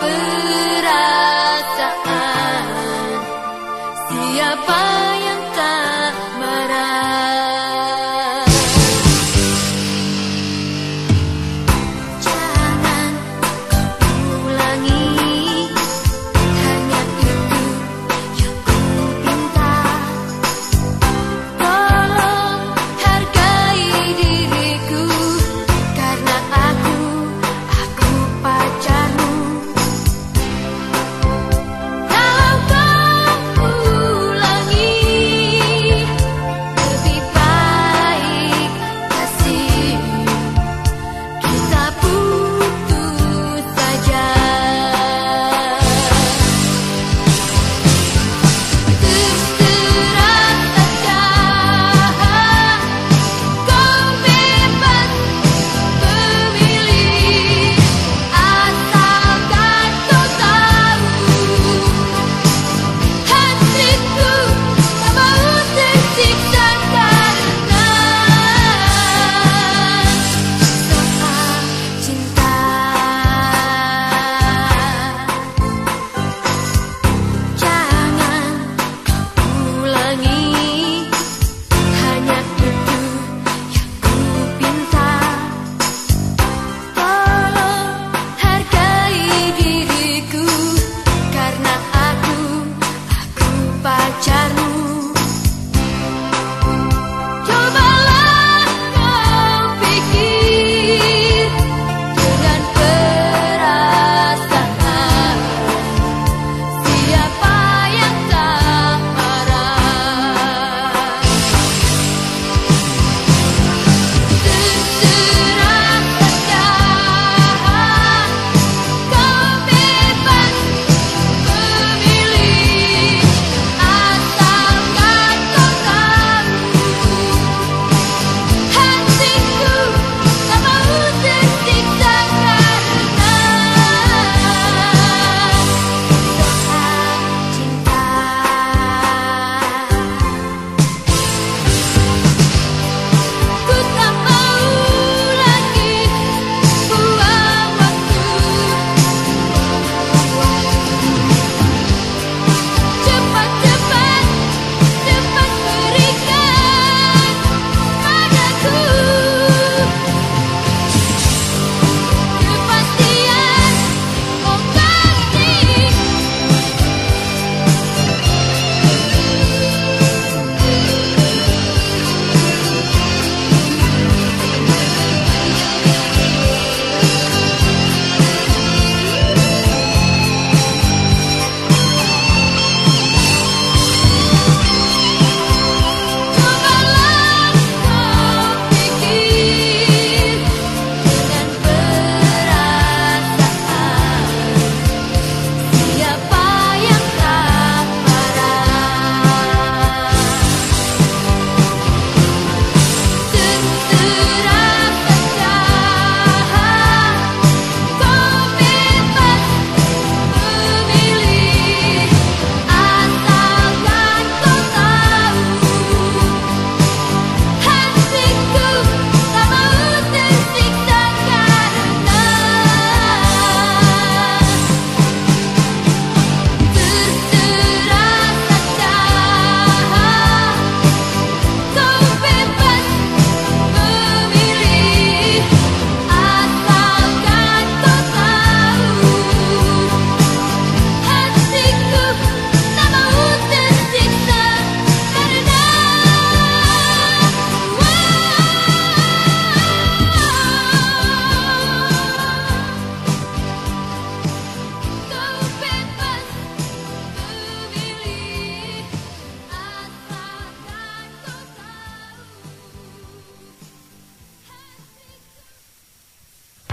perasaan. Siapa